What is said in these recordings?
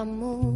kamu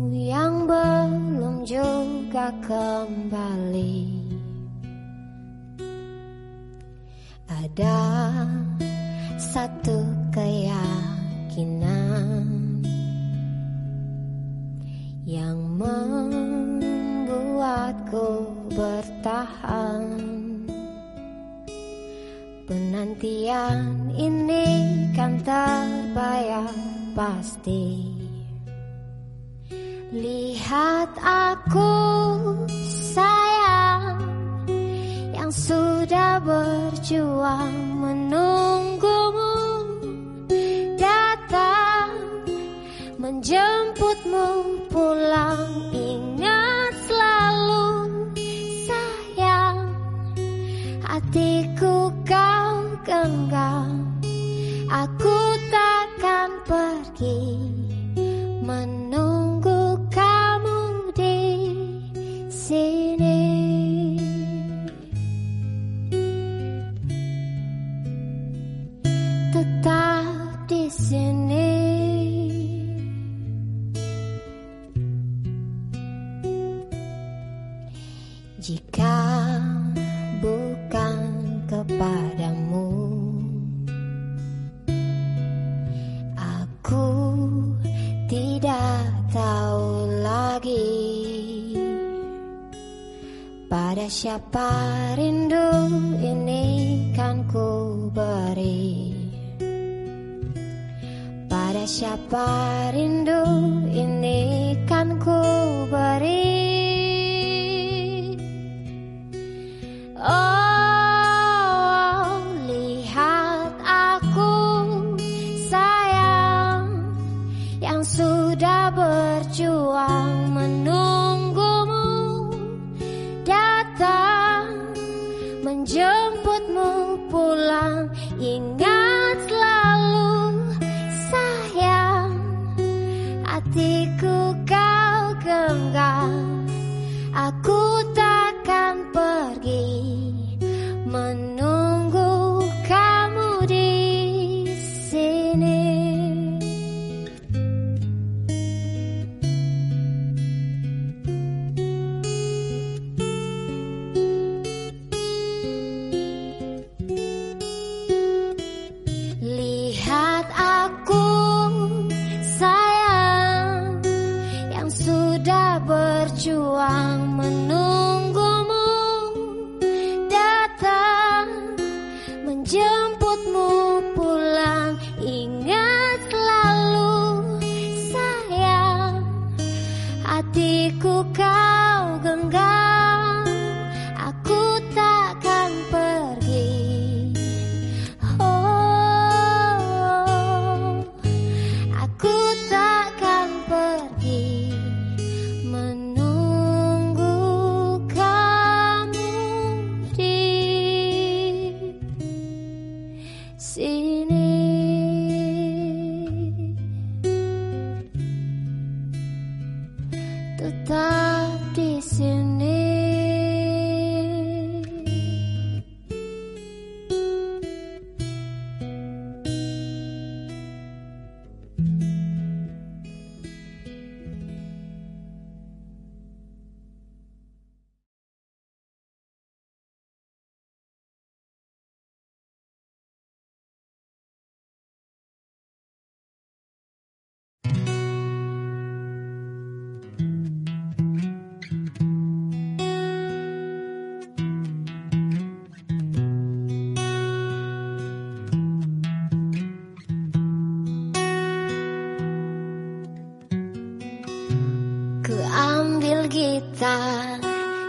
cinta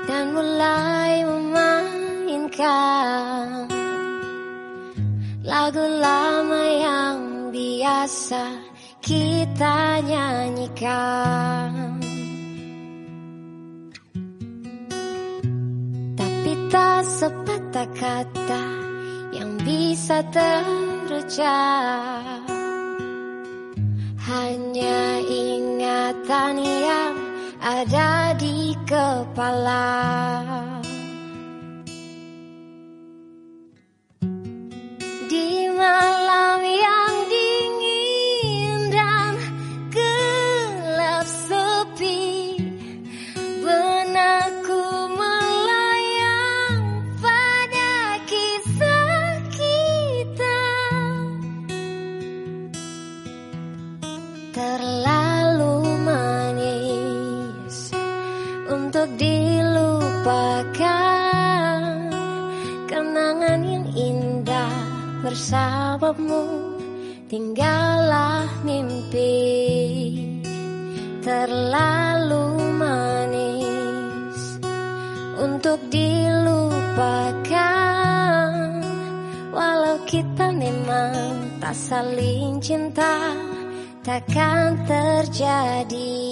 dan mulai memainkan lagu lama yang biasa kita nyanyikan. Tapi tak sepatah kata yang bisa terucap. Hanya ingatan yang ada kepala. sababmu tinggallah mimpi terlalu manis untuk dilupakan. Walau kita memang tak saling cinta takkan terjadi.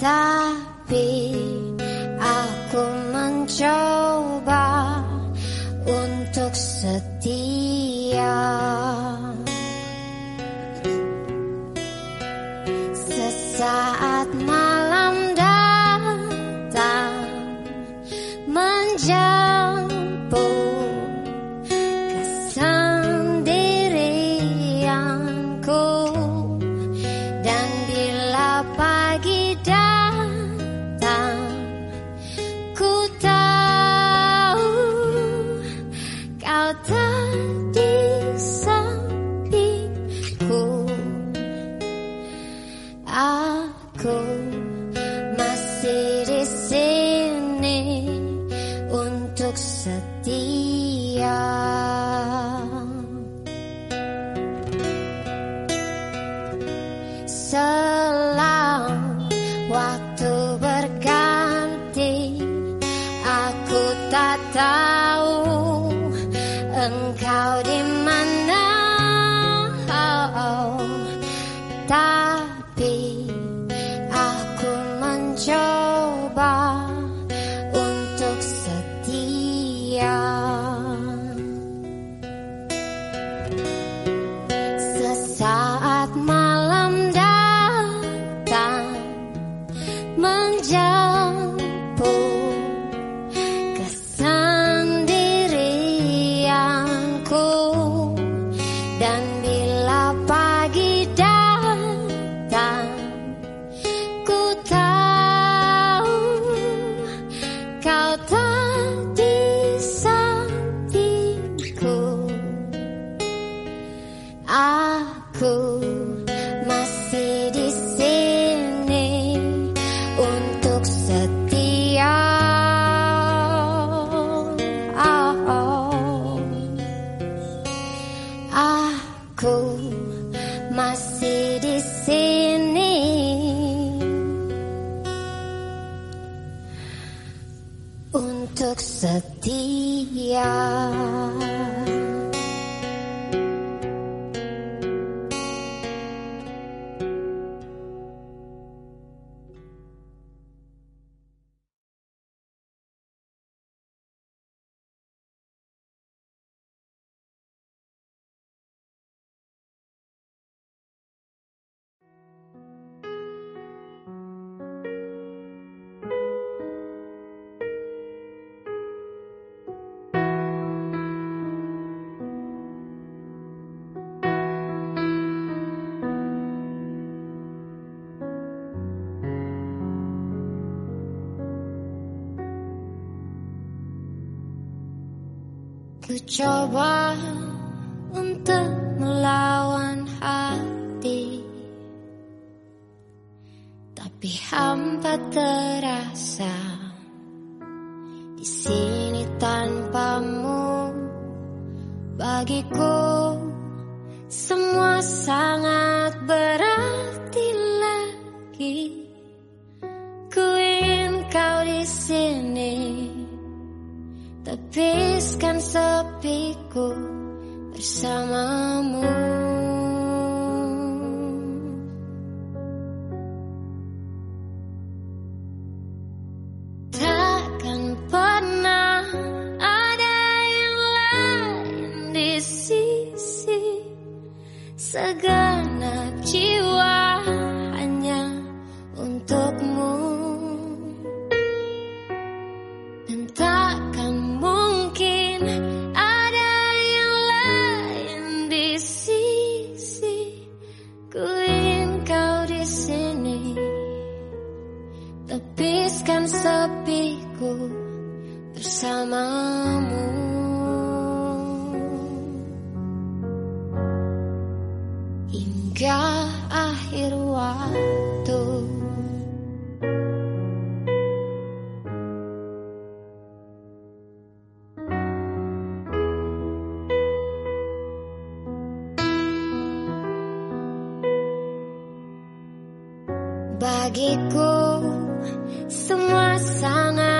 tapi 啊 Coba untuk melawan hati. Tapi hampa terasa Di sini tanpamu Bagiku. sepiku bersama. Bagiku semua sangat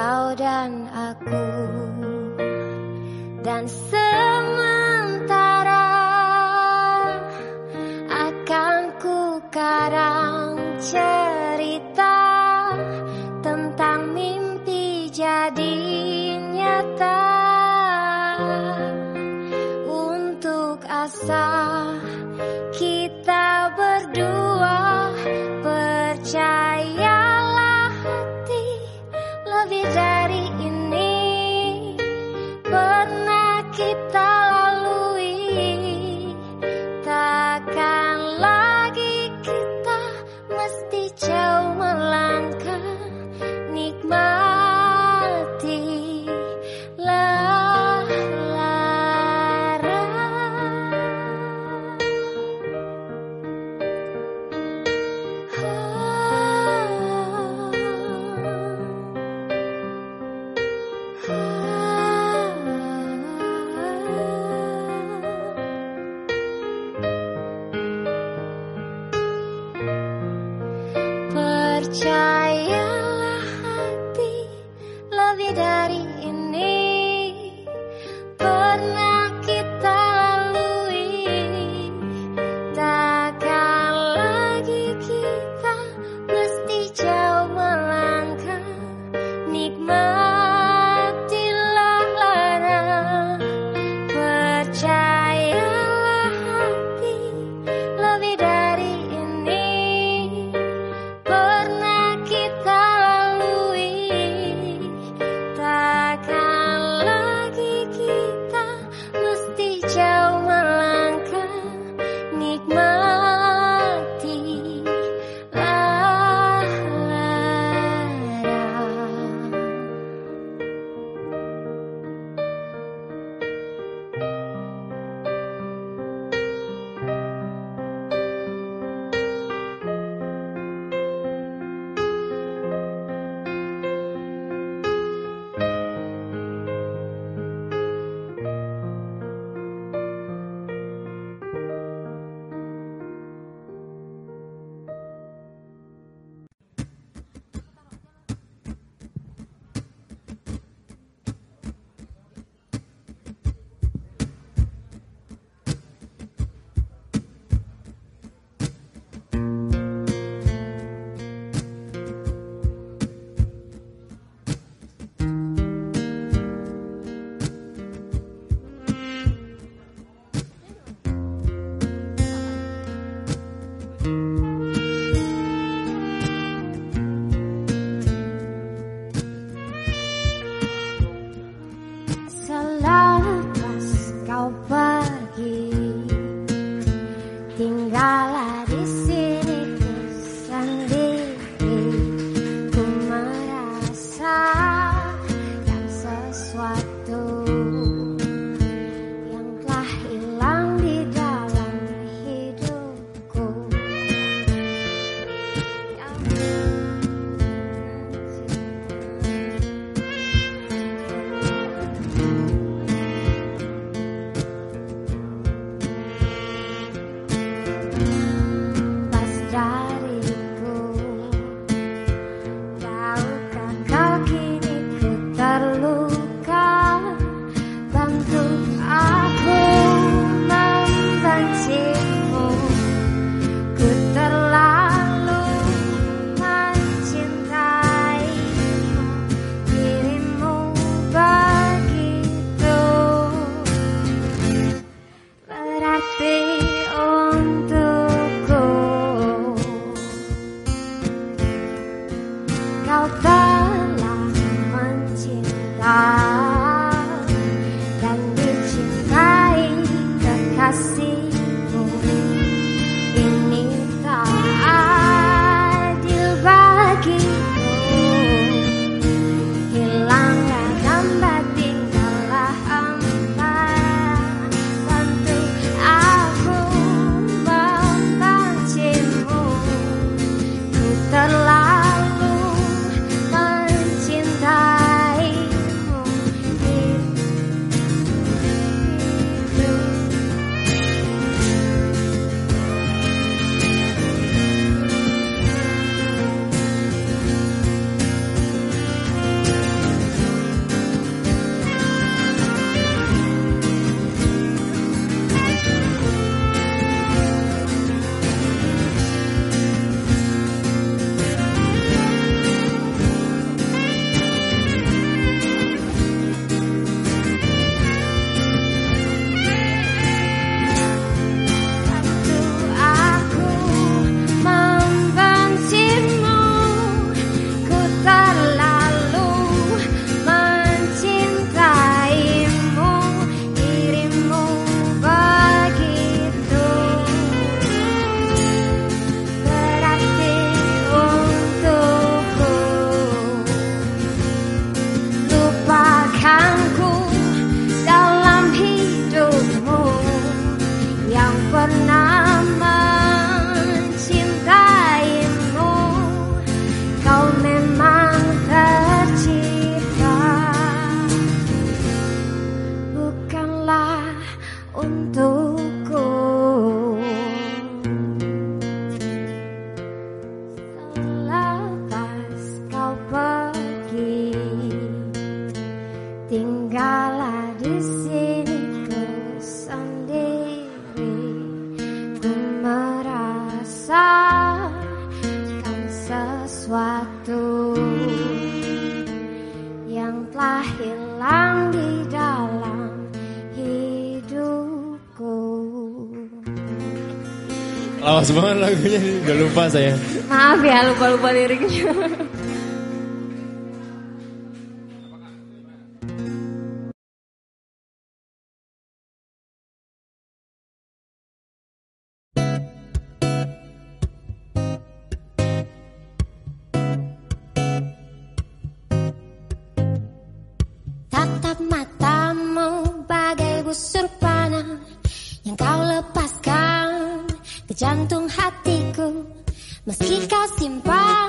kau dan aku. Dan sementara lupa saya. Maaf ya, lupa-lupa liriknya. Meski kau simpan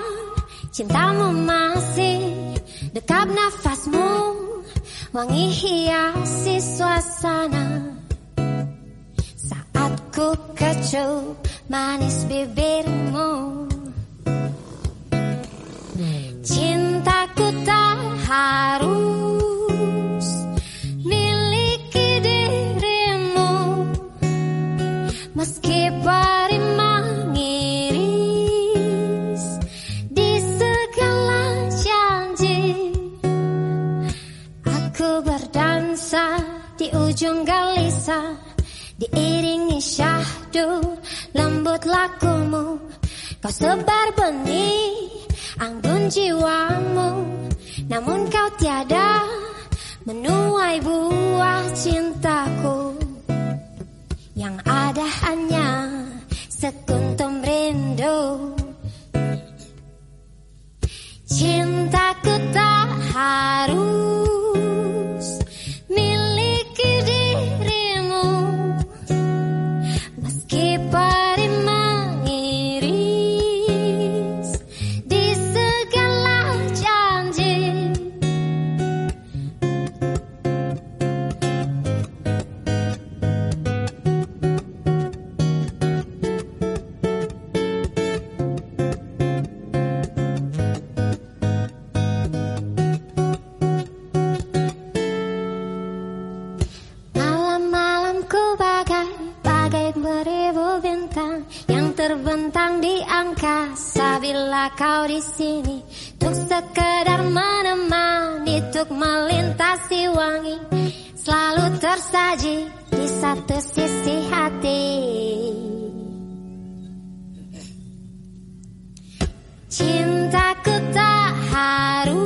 cintamu masih Dekap nafasmu wangi hiasi suasana. Saat ku kecup manis bibirmu. Cintaku tak harus lembut lakumu Kau sebar benih anggun jiwamu. Namun kau tiada menuai buah cintaku. Yang ada hanya sekuntum rindu. Cintaku tak harus kau di sini untuk sekedar menemani untuk melintasi wangi selalu tersaji di satu sisi hati. Cintaku tak kau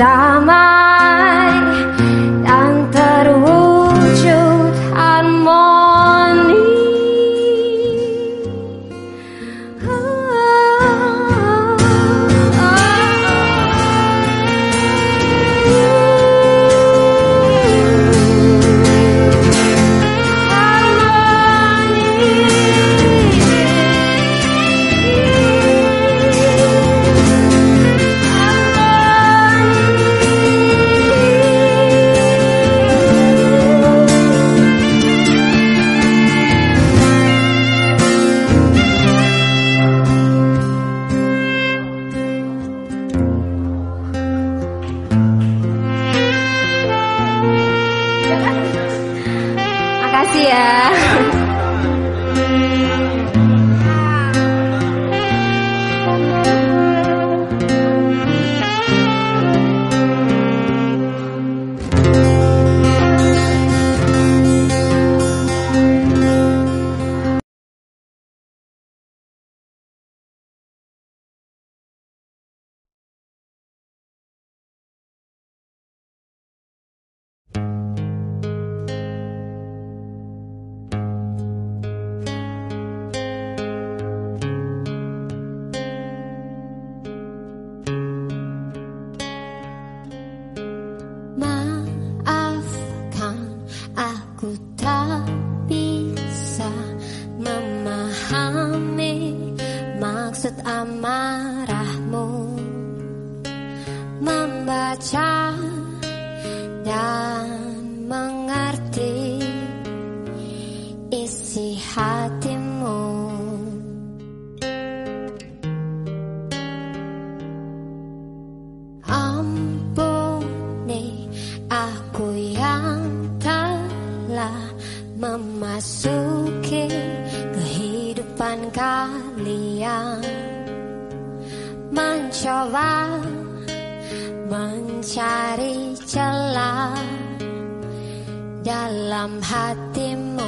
that I tim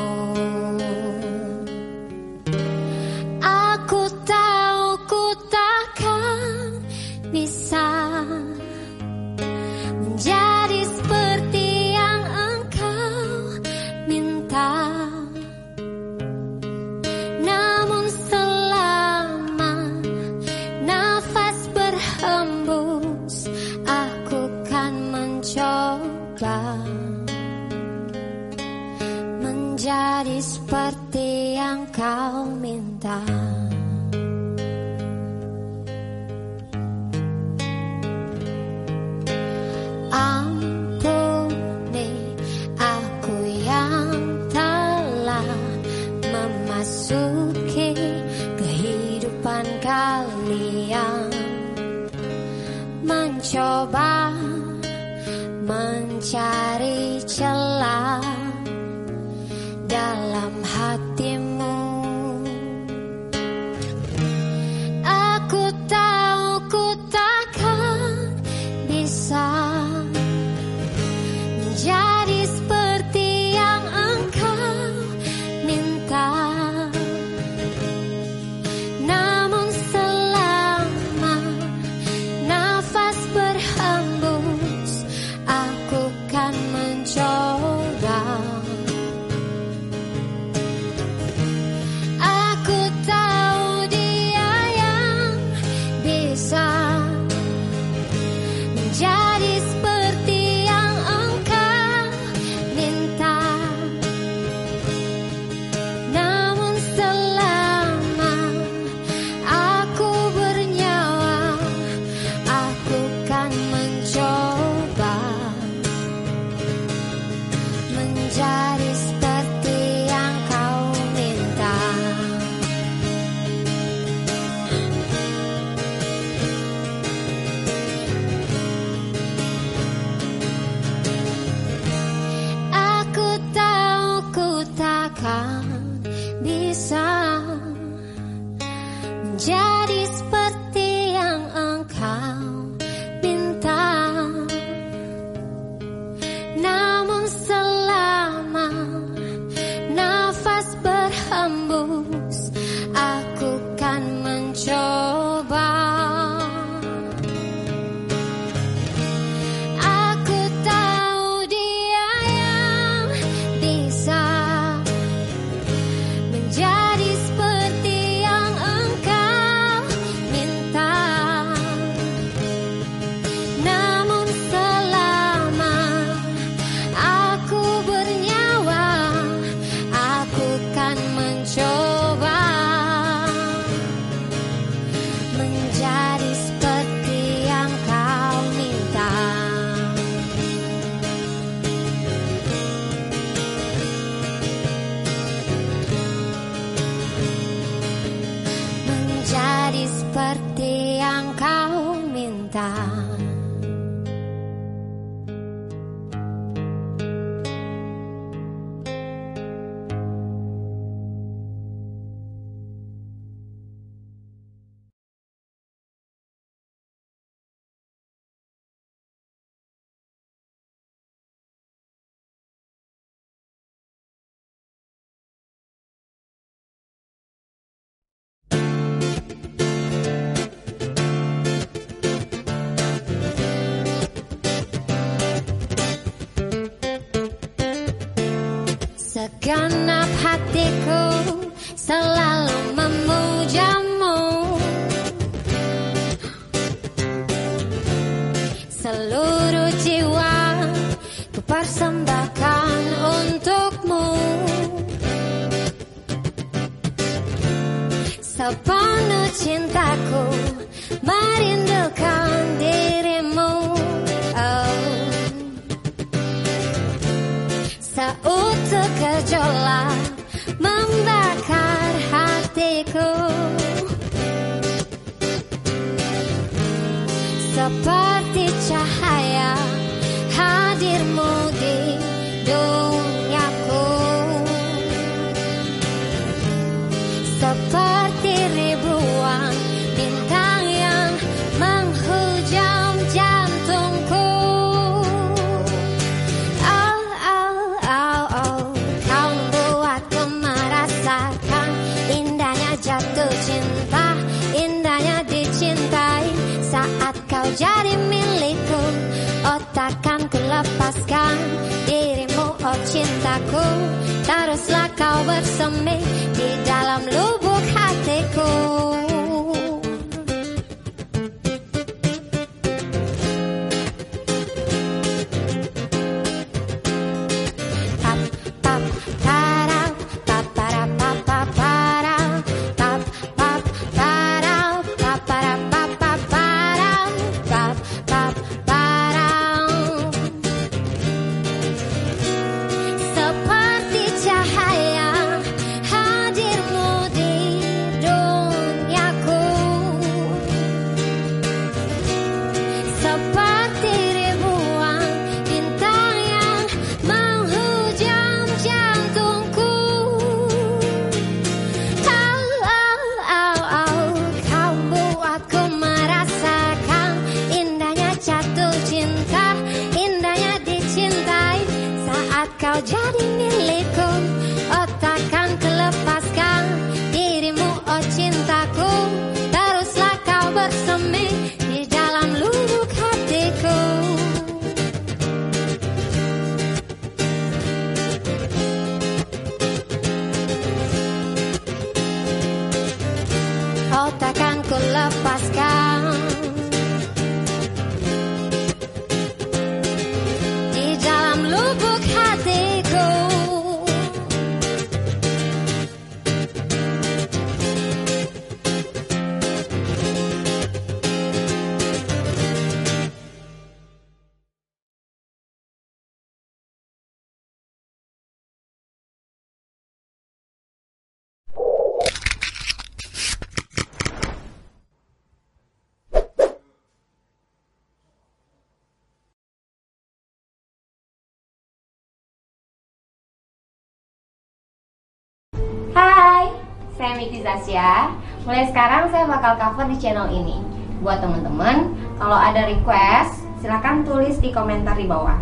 Siti Zasya. Mulai sekarang saya bakal cover di channel ini. Buat teman-teman, kalau ada request, silahkan tulis di komentar di bawah.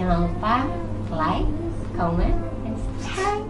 Jangan lupa like, comment, and subscribe.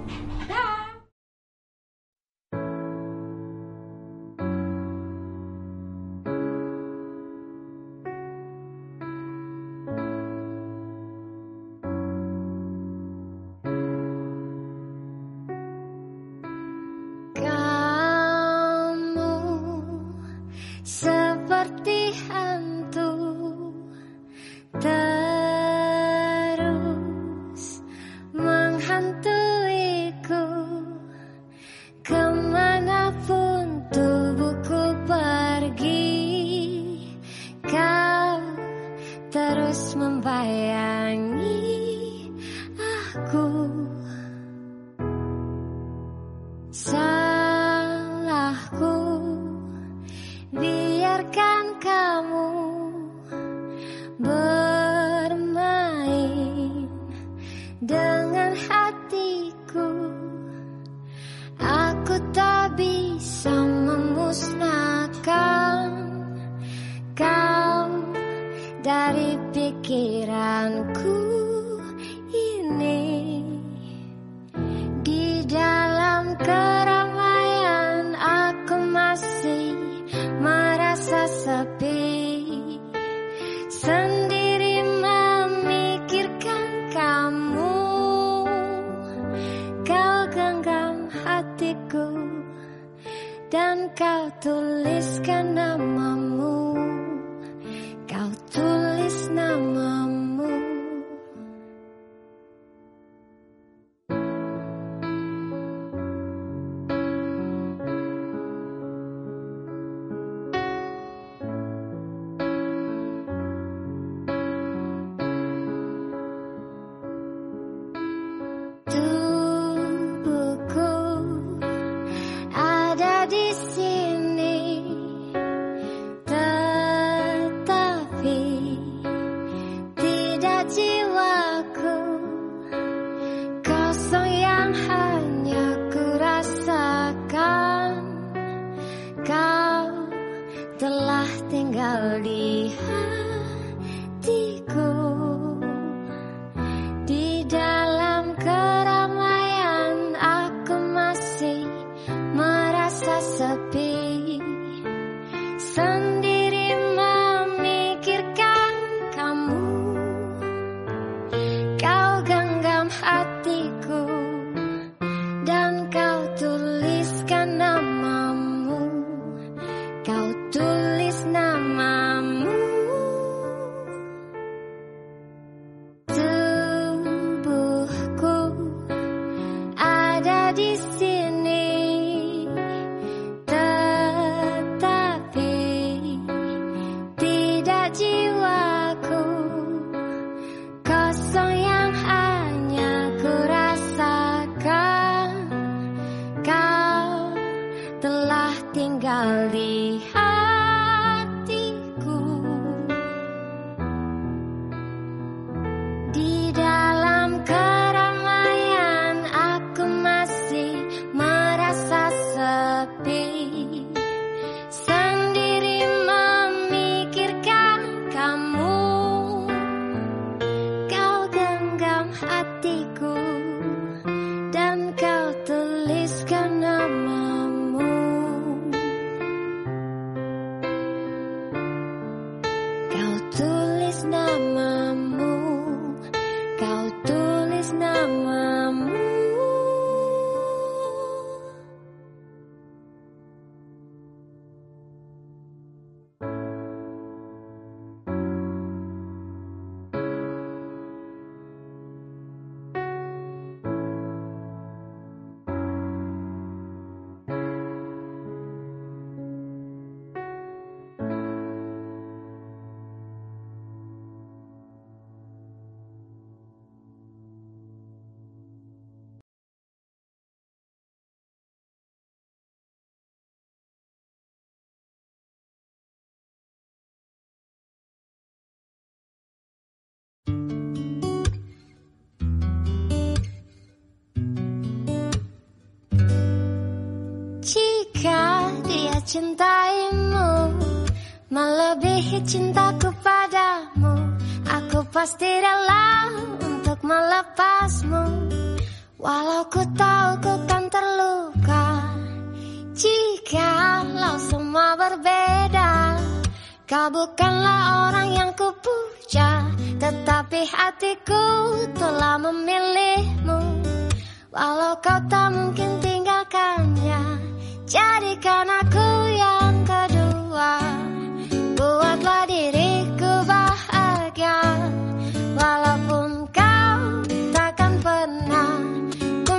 Dia cintaimu Melebihi cintaku padamu. Aku pasti rela untuk melepasmu. Walau ku tahu ku kan terluka Jikalau semua berbeda Kau bukanlah orang yang ku puja Tetapi hatiku telah memilihmu. Walau kau tak mungkin tinggalkannya Jadikan aku yang kedua. Buatlah diriku bahagia. Walaupun kau takkan pernah Ku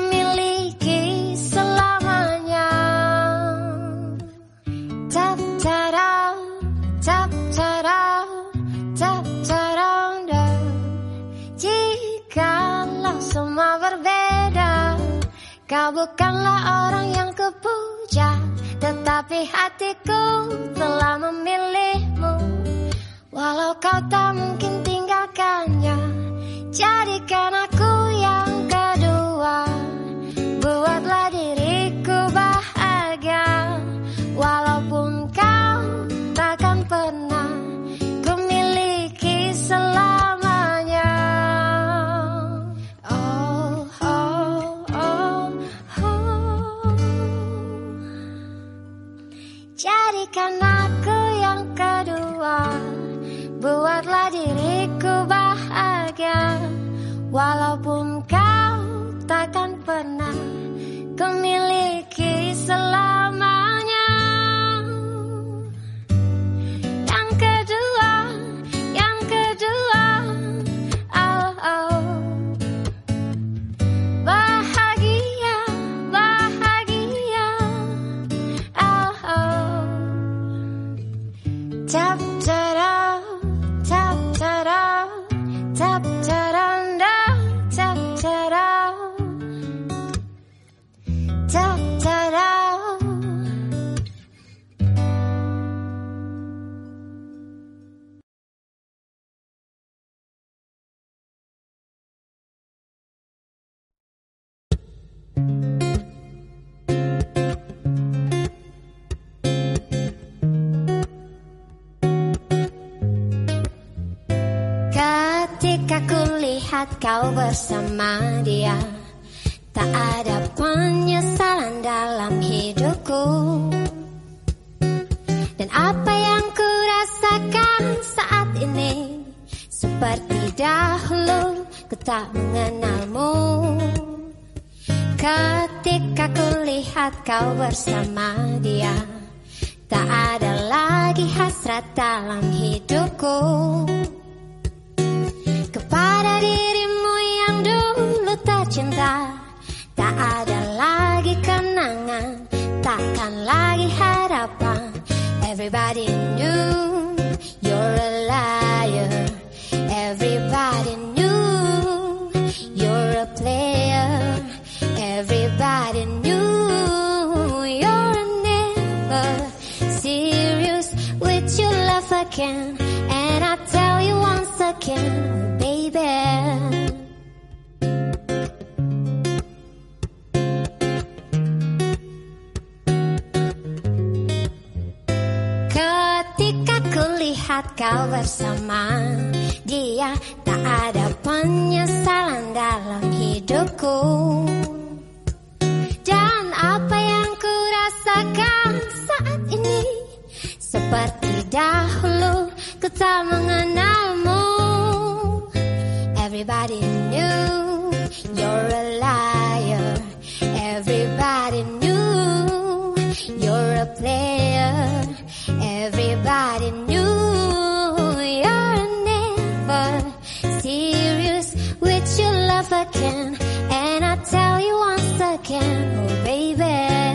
selamanya. Tap tarau, tap tarau, tap tarau dah. Jikalau semua berbeda Kau bukanlah orang yang kupuja Tetapi hatiku telah memilihmu. Walau kau tak mungkin tinggalkannya Jadikan aku yang kedua. Buatlah diriku bahagia Walaupun kau takkan pernah Buatlah diriku bahagia. Walaupun kau takkan pernah Kumiliki selama lihat kau bersama dia. Tak ada penyesalan dalam hidupku. Dan apa yang ku rasakan saat ini? Seperti dahulu ku tak mengenalmu. Ketika ku lihat kau bersama dia Tak ada lagi hasrat dalam hidupku tercinta Tak ada lagi kenangan Takkan lagi harapan. Everybody knew you're a liar. Everybody knew you're a player. Everybody knew you're never serious with your love again. And I tell you once again, baby kulihat kau bersama. Dia Tak ada penyesalan dalam hidupku. Dan apa yang ku rasakan saat ini? Seperti dahulu ku tak mengenalmu. Everybody knew you're a liar. Everybody knew you're a player. Everybody knew tell you once again, oh baby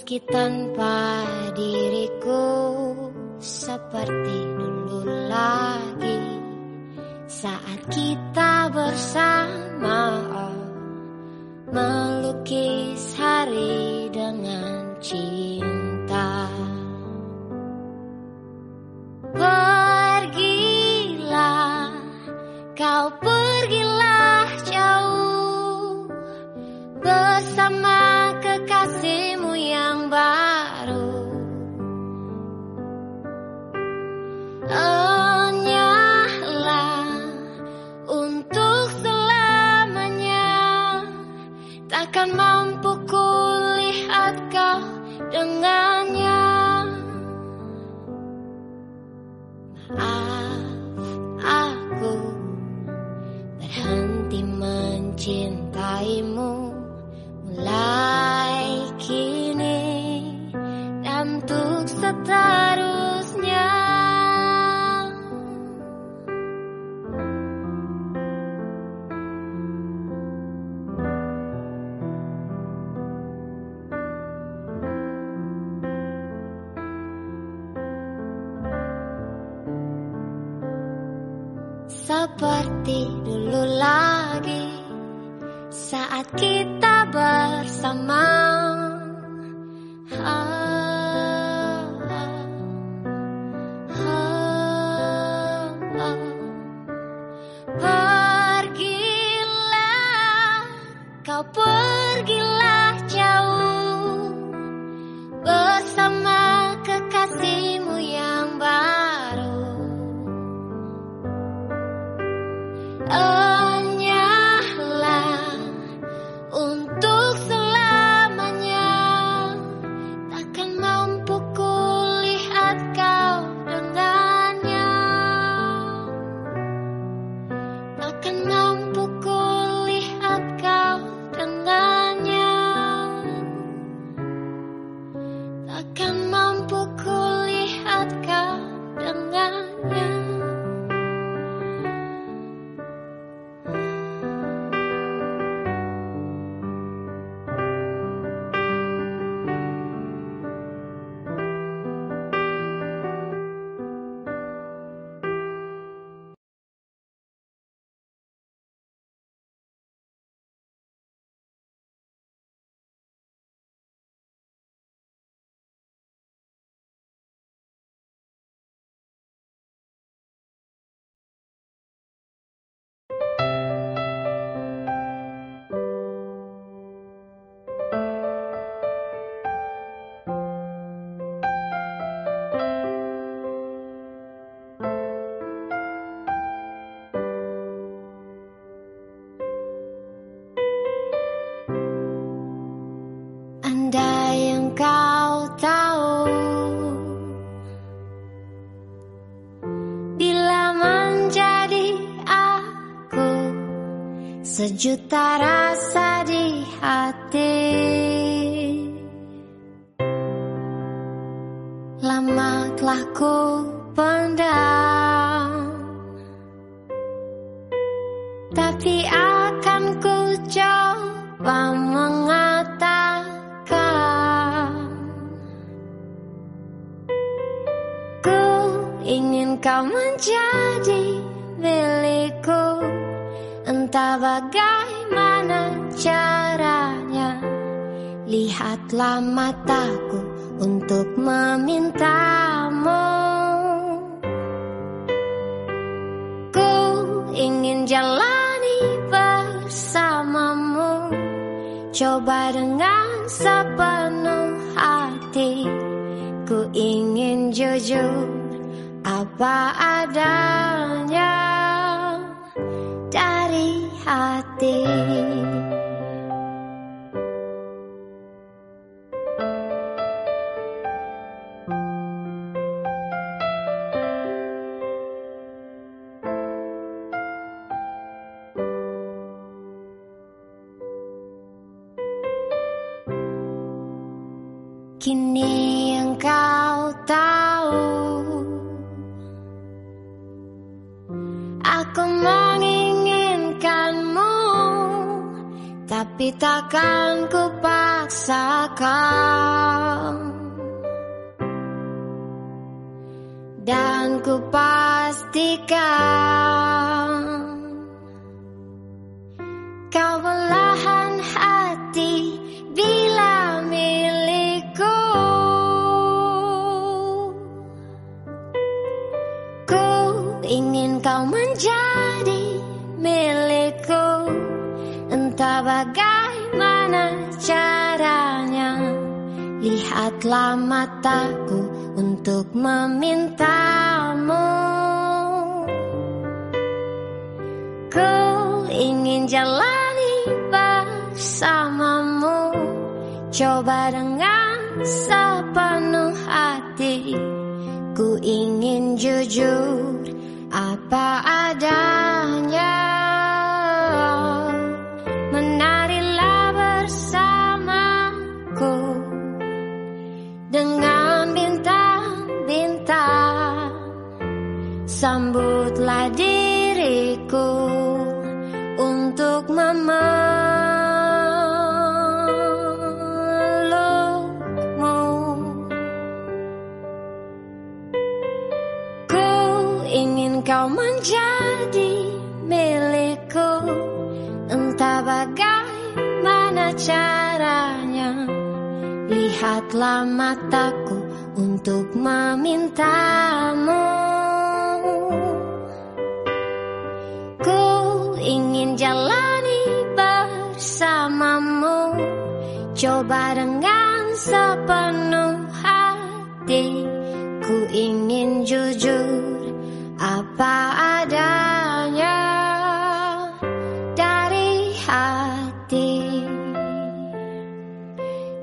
meski tanpa diriku seperti dulu lagi. Saat kita bersama oh, melukis hari You thought I. hati.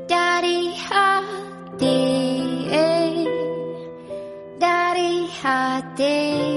Dari hati Dari hati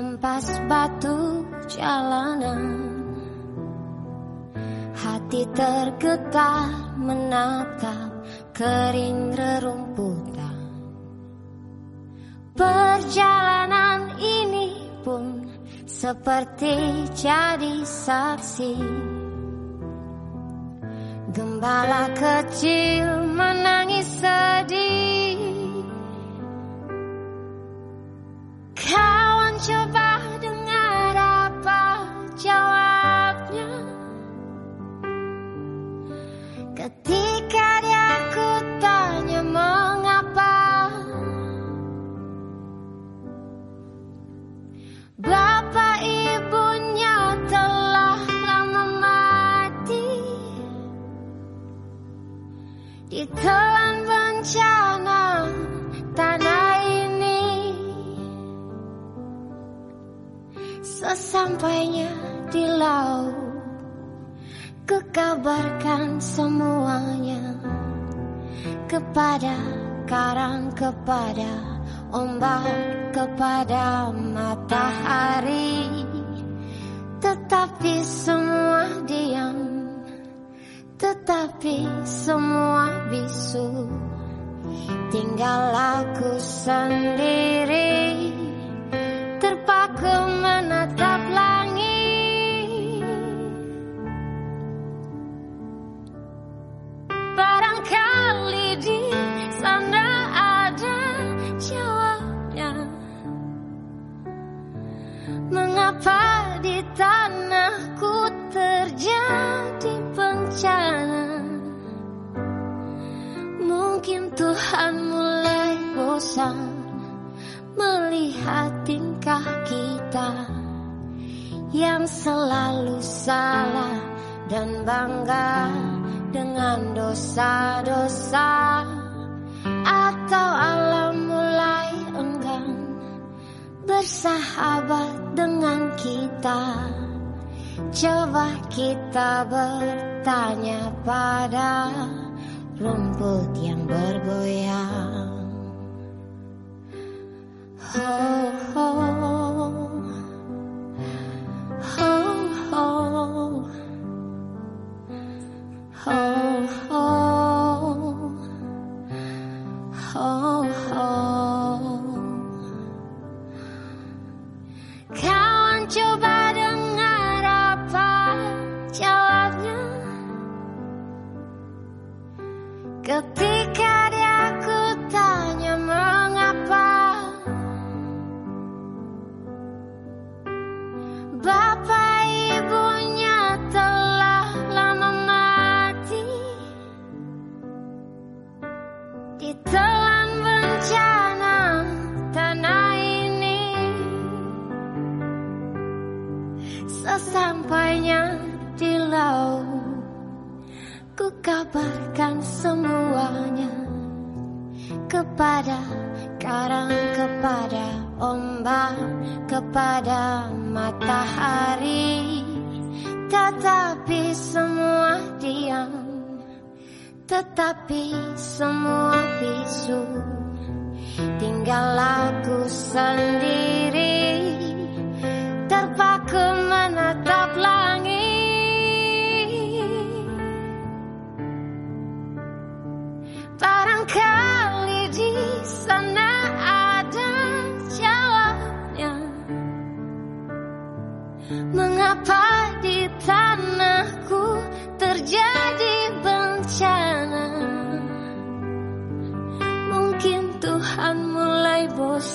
dihempas batu jalanan. Hati tergetar menatap kering rerumputan. Perjalanan ini pun seperti jadi saksi. Gembala kecil menangis sedih. Kawan coba dengar apa jawabnya. Ketika dia ku tanya mengapa Bapak ibunya telah lama mati Ditelan bencana Sesampainya di laut. Kekabarkan semuanya Kepada karang, kepada ombak, kepada matahari. Tetapi semua diam Tetapi semua bisu. Tinggal aku sendiri Melihat tingkah kita Yang selalu salah dan bangga dengan dosa-dosa? Atau alam mulai enggan bersahabat dengan kita? Coba kita bertanya pada rumput yang bergoyang Oh, kabarkan semuanya Kepada karang, kepada ombak Kepada matahari. Tetapi semua diam Tetapi semua bisu. Tinggal aku sendiri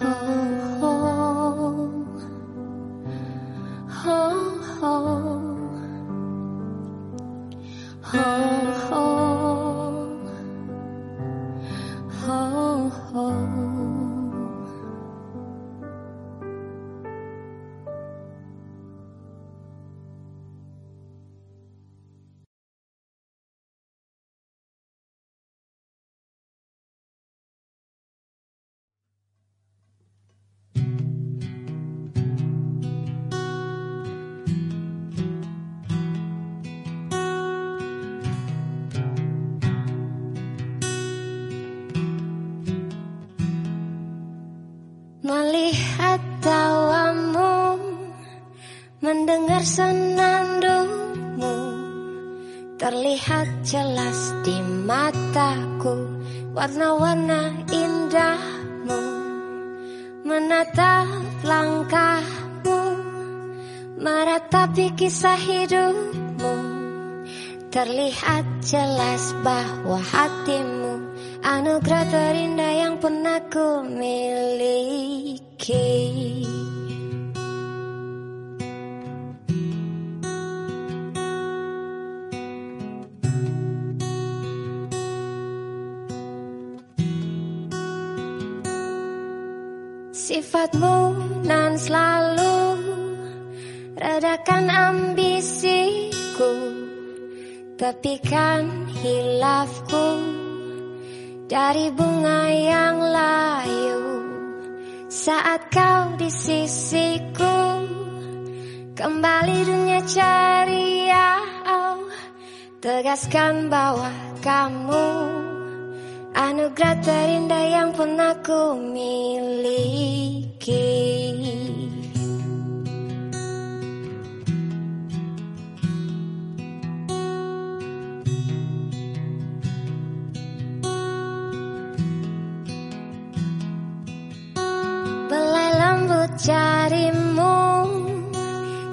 Oh, Terlihat jelas di mataku. Warna-warna indahmu Menatap langkahmu Meratapi kisah hidupmu. Terlihat jelas bahwa hatimu Anugerah terindah yang pernah ku miliki Sifatmu nan selalu Redakan ambisiku Tepikan hilafku dari bunga yang layu. Saat kau di sisiku kembali dunia ceria oh, tegaskan bahwa kamu anugerah terindah yang pernah ku miliki. Belai lembut jarimu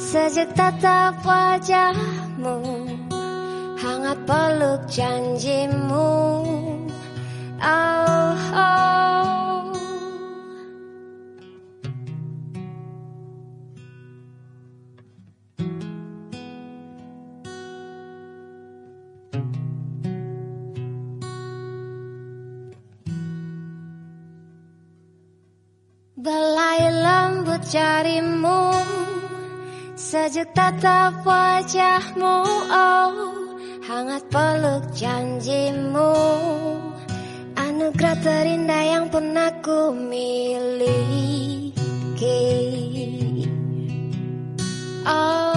Sejuk tatap wajahmu Hangat peluk janjimu Jarimu Sejuk tatap wajahmu Oh hangat peluk janjimu Anugerah terindah yang pernah ku miliki. Oh,